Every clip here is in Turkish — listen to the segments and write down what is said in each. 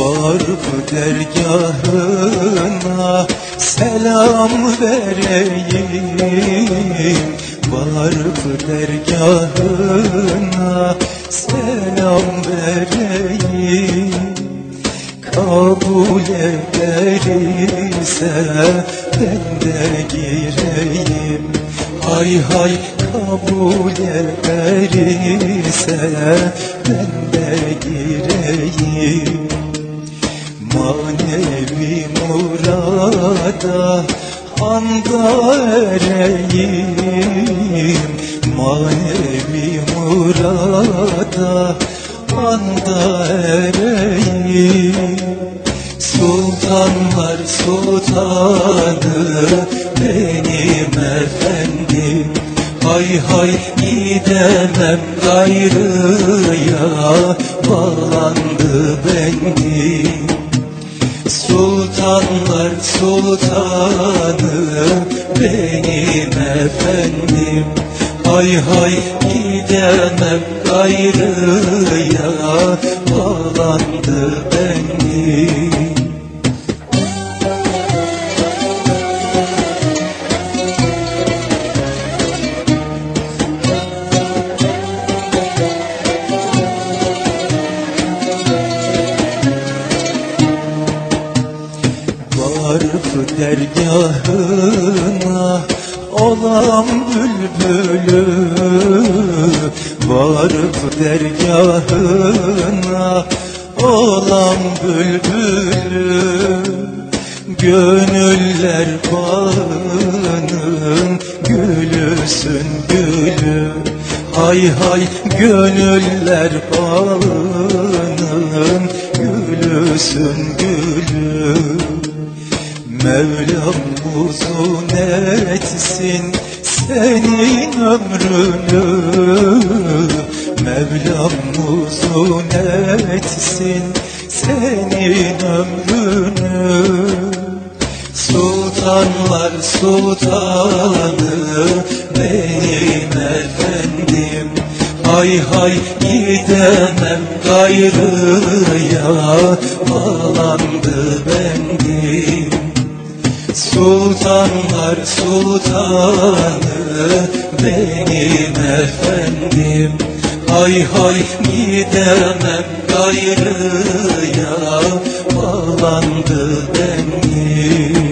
Var bu dergahına selam vereyim. Var bu dergahına selam vereyim. Kabul ederse ben de gireyim. Hay hay kabul ederse ben de gireyim. Manevi murada anda ereyim Manevi murada anda ereyim Sultanlar sultanı benim efendim. Hay hay gidemem gayrıya bağlandı bendim Sultanlar sultanı benim efendim. Hay hay gidemem gayrıya bağlandı bendim dergahına olam bülbülü Varıp dergahına olam bülbülü? Gönüller bağının gülüsün gülü. Hay hay gönüller bağının gülüsün gülü Mevlam uzun etsin senin ömrünü. Mevlam uzun etsin senin ömrünü. Sultanlar sultanı benim efendim. Hay hay gidemem gayrıya bağlandı bendim Sultanlar sultanı benim efendim. Hay hay gidemem gayrıya bağlandı bendim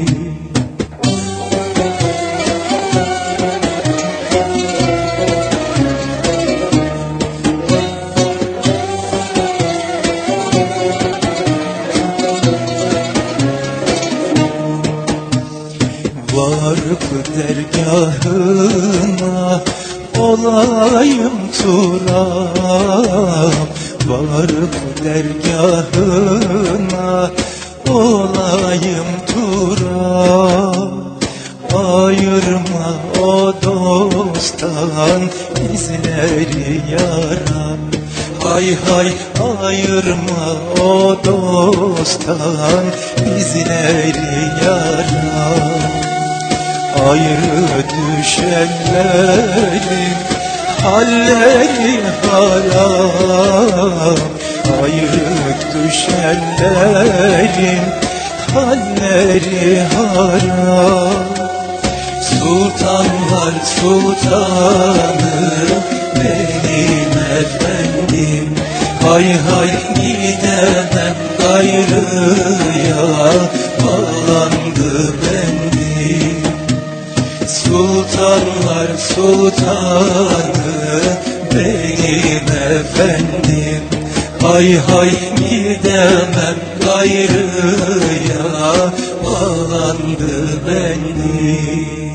dergahına olayım turam Varıp dergahına olayım turam Ayırma o dosttan izleri yaram. Hay hay ayırma o dosttan izleri yaram Ayrı düşenlerin halleri haram. Ayrı düşenlerin halleri haram. Sultanlar sultanı benim efendim. Hay hay gidemem gayrıya bağlandı bendim Sultanlar sultanı benim efendim. Hay hay gidemem gayrıya bağlandı bendim